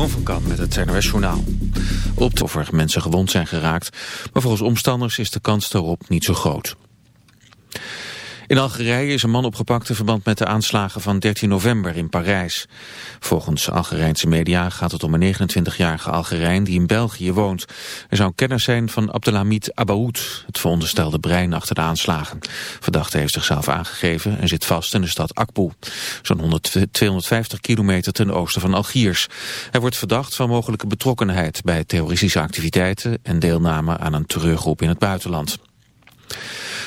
Jeroen van Kan met het NOS Journaal. Op of mensen gewond zijn geraakt, maar volgens omstanders is de kans daarop niet zo groot. In Algerije is een man opgepakt in verband met de aanslagen van 13 november in Parijs. Volgens Algerijnse media gaat het om een 29-jarige Algerijn die in België woont. Er zou een kennis zijn van Abdelhamid Abaoud, het veronderstelde brein achter de aanslagen. Verdachte heeft zichzelf aangegeven en zit vast in de stad Akbou, zo'n 250 kilometer ten oosten van Algiers. Hij wordt verdacht van mogelijke betrokkenheid bij terroristische activiteiten en deelname aan een terreurgroep in het buitenland.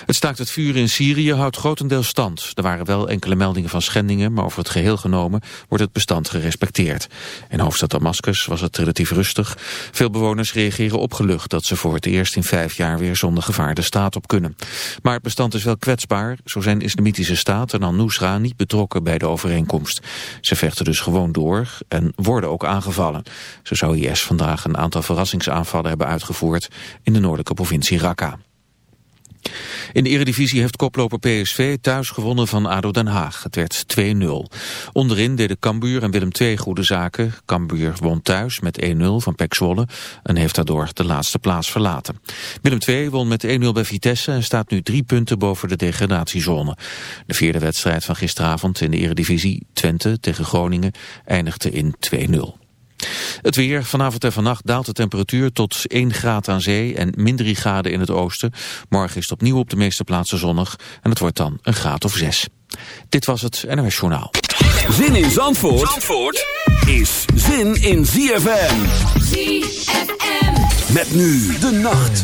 Het staakt het vuur in Syrië houdt grotendeels stand. Er waren wel enkele meldingen van schendingen, maar over het geheel genomen wordt het bestand gerespecteerd. In hoofdstad Damascus was het relatief rustig. Veel bewoners reageren opgelucht dat ze voor het eerst in vijf jaar weer zonder gevaar de staat op kunnen. Maar het bestand is wel kwetsbaar. Zo zijn islamitische staat en al-Nusra niet betrokken bij de overeenkomst. Ze vechten dus gewoon door en worden ook aangevallen. Zo zou IS vandaag een aantal verrassingsaanvallen hebben uitgevoerd in de noordelijke provincie Raqqa. In de eredivisie heeft koploper PSV thuis gewonnen van ADO Den Haag. Het werd 2-0. Onderin deden Cambuur en Willem II goede zaken. Cambuur won thuis met 1-0 van Pek Zwolle en heeft daardoor de laatste plaats verlaten. Willem II won met 1-0 bij Vitesse en staat nu drie punten boven de degradatiezone. De vierde wedstrijd van gisteravond in de eredivisie, Twente tegen Groningen, eindigde in 2-0. Het weer. Vanavond en vannacht daalt de temperatuur tot 1 graad aan zee en min 3 graden in het oosten. Morgen is het opnieuw op de meeste plaatsen zonnig en het wordt dan een graad of 6. Dit was het NOS Journaal. Zin in Zandvoort, Zandvoort is zin in ZFM. ZFM. Met nu de nacht.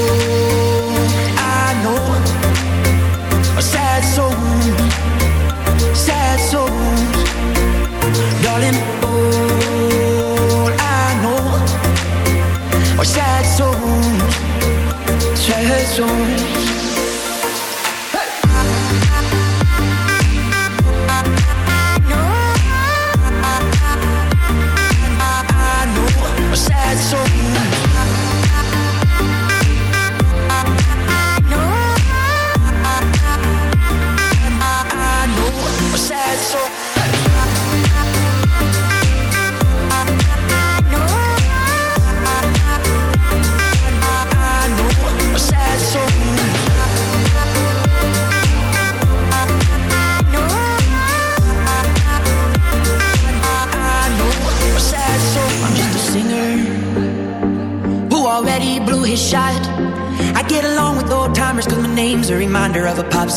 sad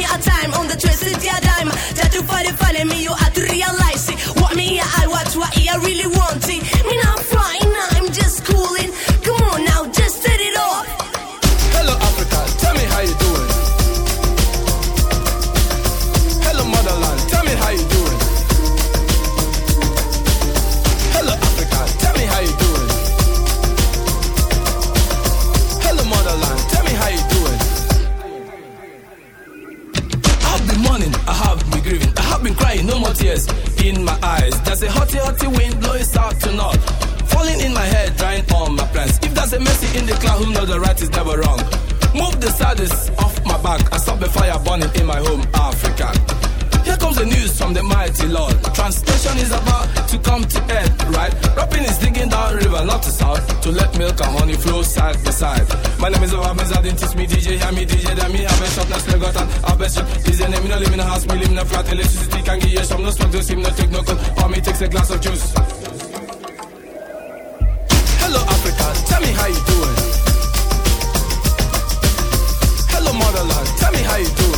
me a time on the twisted yeah dime. That to find it, finding me, you have to realize it. What me, I watch, what I really want it. There's a hotty, hotty wind blowing south to north, falling in my head, drying all my plans. If there's a mercy in the cloud, who knows the right is never wrong. Move the saddest off my back I stop the fire burning in my home, Africa. Comes the news from the mighty Lord. Translation is about to come to end, right? Rapping is digging down river, not to south, to let milk and honey flow side by side. My name is Obama, I teach me DJ, hear me DJ, then me have a shop, now still got an have a shop. DJ name, me no live in a house, me live in a flat, electricity can give you some, no smoke, no steam, no take no cold, or me takes a glass of juice. Hello Africa, tell me how you doing. Hello motherland, tell me how you doing.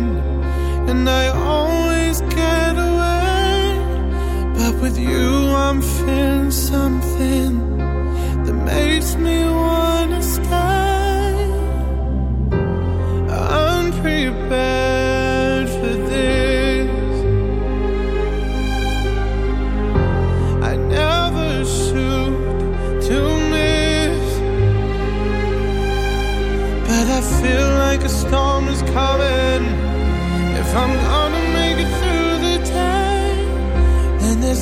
and I always get away. But with you, I'm feeling something that makes me wanna stay. I'm prepared.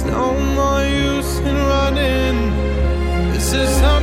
no more use in running. This is how.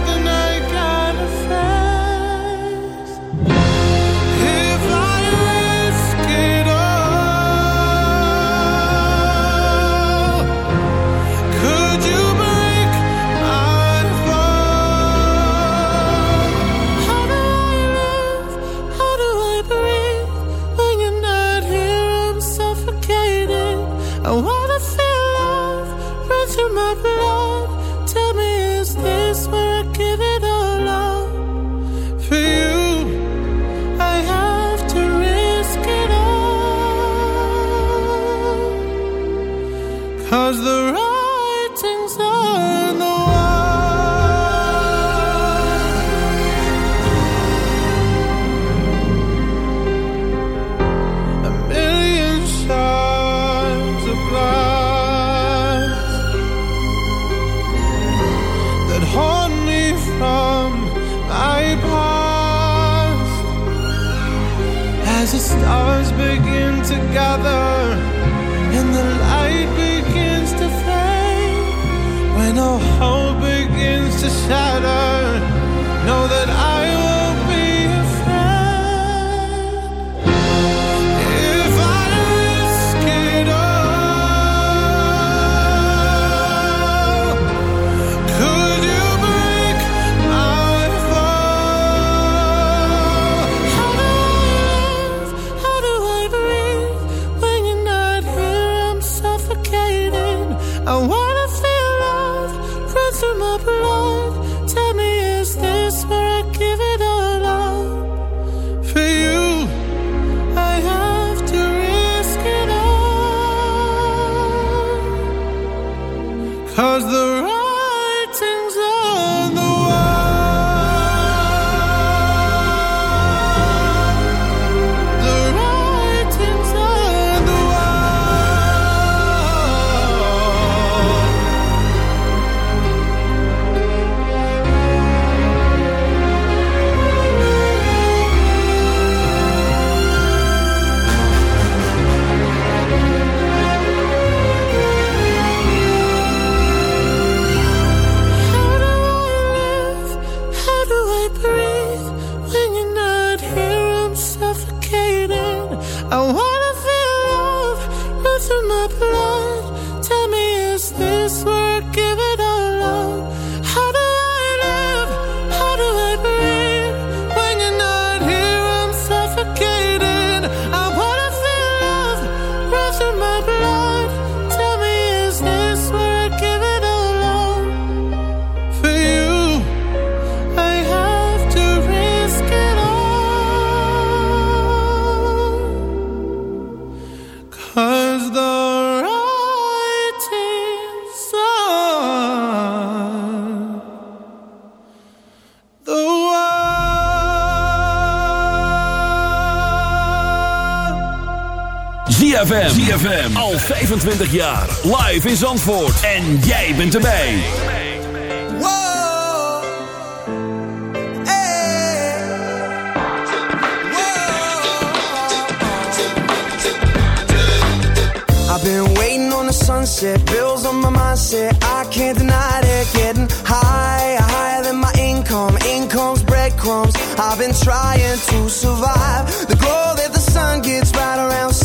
a shadow. ZFM. ZFM. Al 25 jaar. Live in Zandvoort. En jij bent erbij. Wow. Hey. I've been waiting on the sunset. Bills on my mindset. I can't deny it. Getting high, higher than my income. Income's breadcrumbs. I've been trying to survive. The glow that the sun gets right around.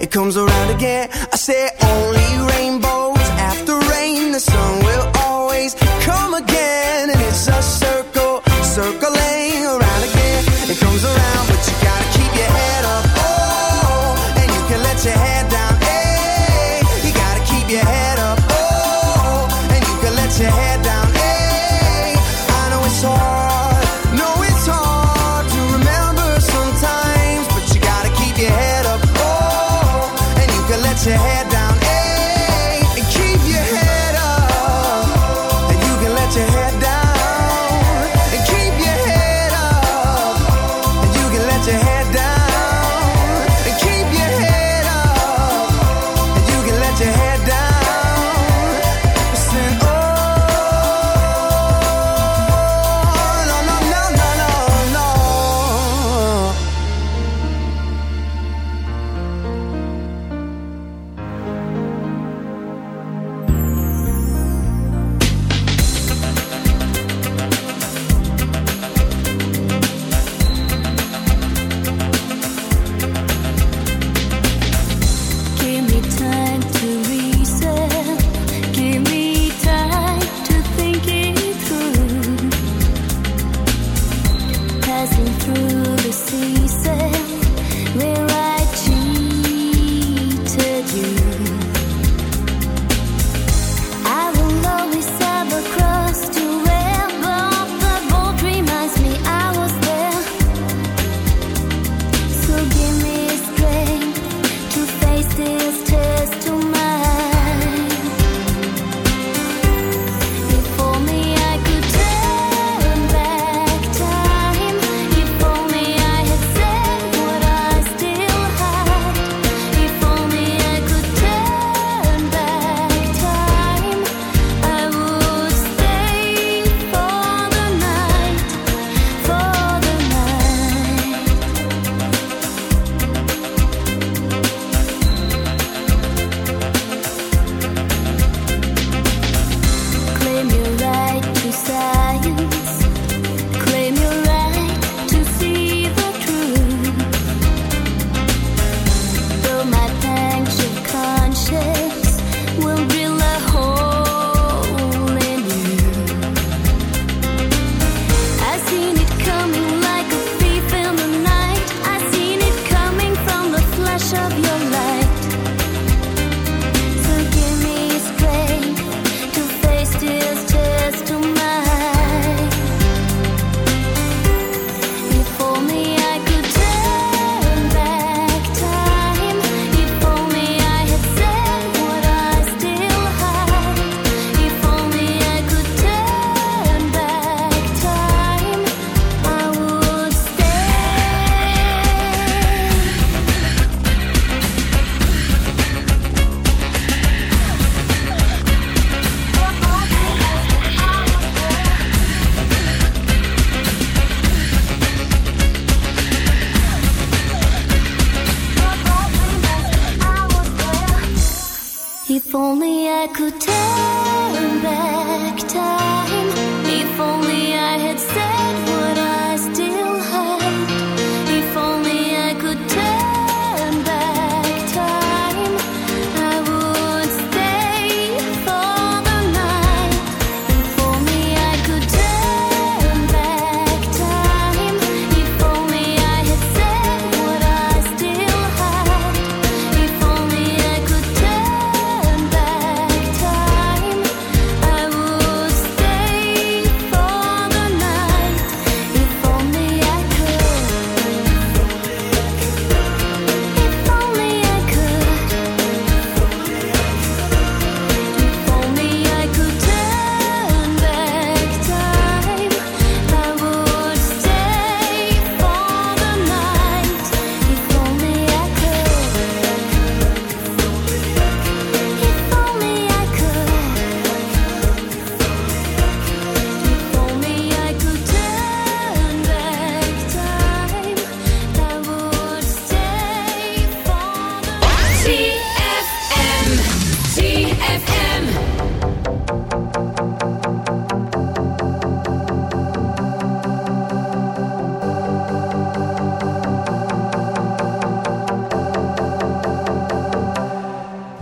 it comes around again. I say only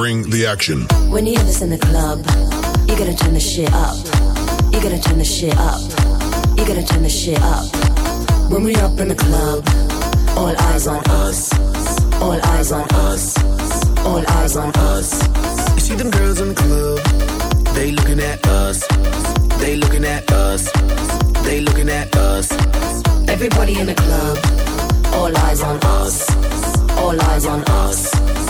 Bring the action. When you hear this in the club, you gotta turn the shit up. You gotta turn the shit up. You gotta turn the shit up. When we up in the club, all eyes on us. All eyes on us. All eyes on us. You see them girls in the club, they looking at us. They looking at us. They looking at us. Everybody in the club, all eyes on us. All eyes on us.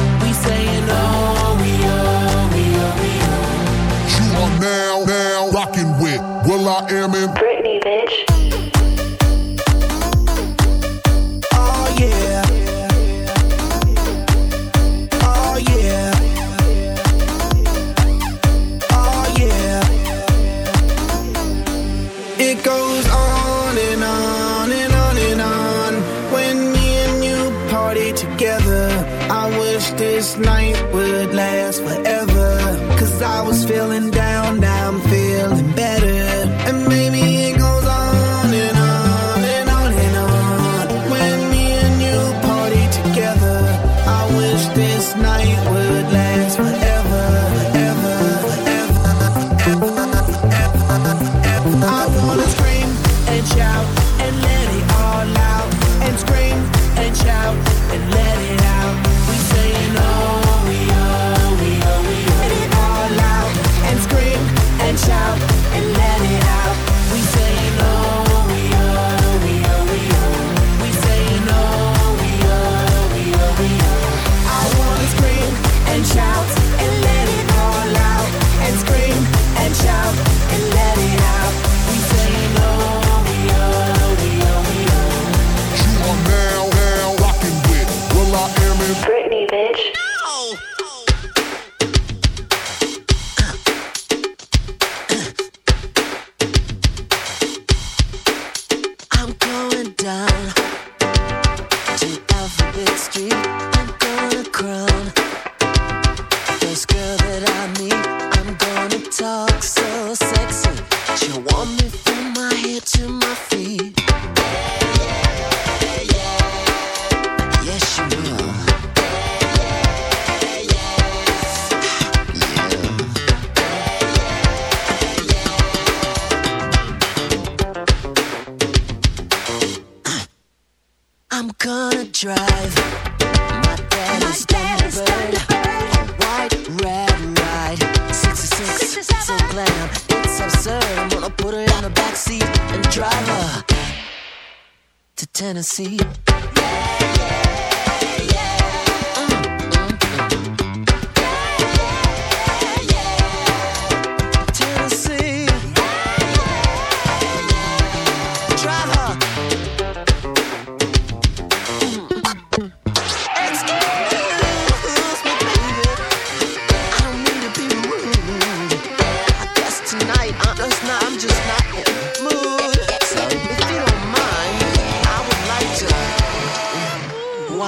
will.i.am in Britney, bitch.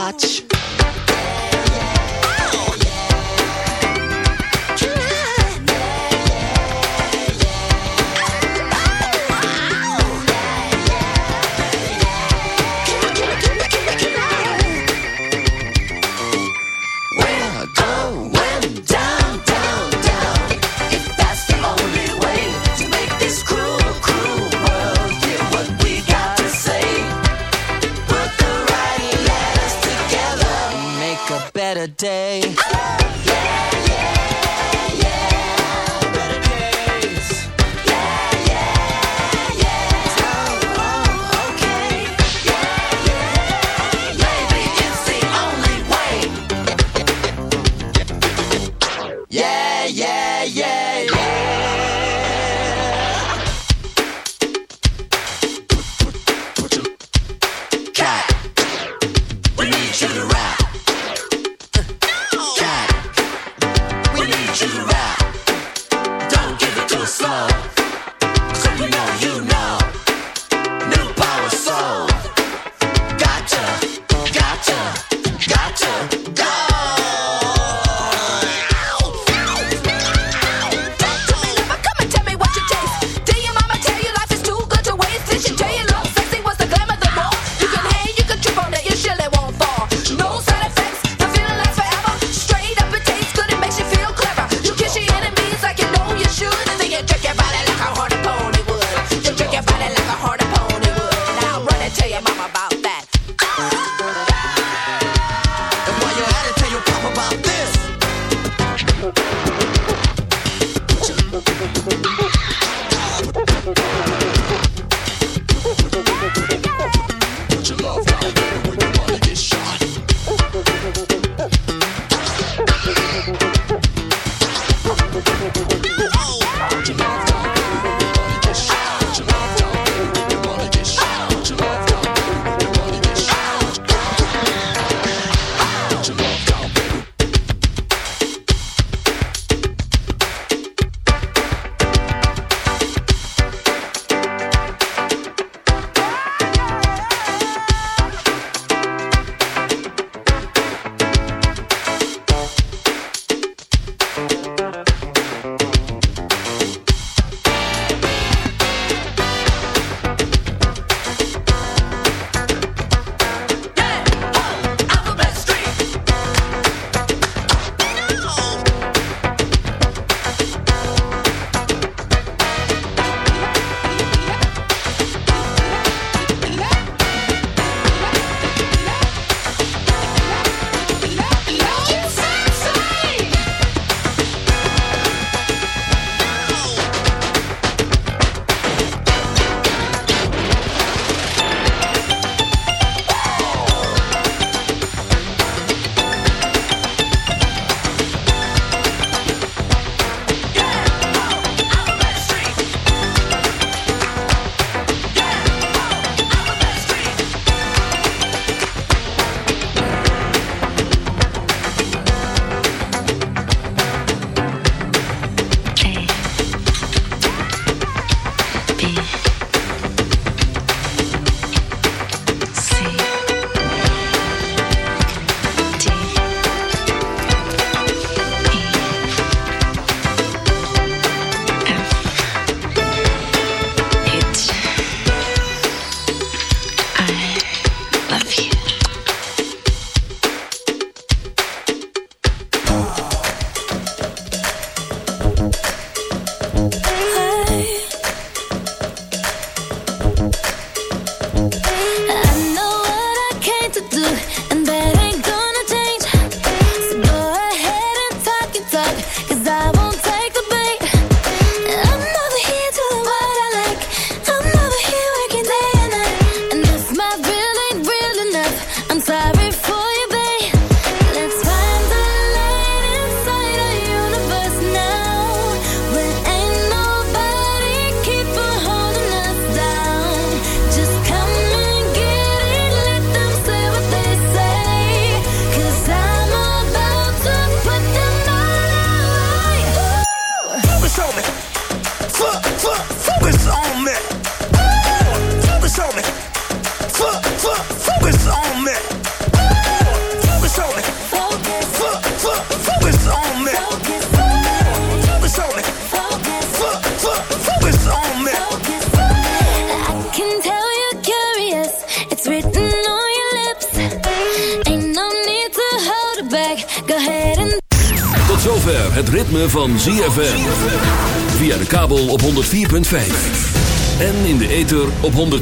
Watch. Thank.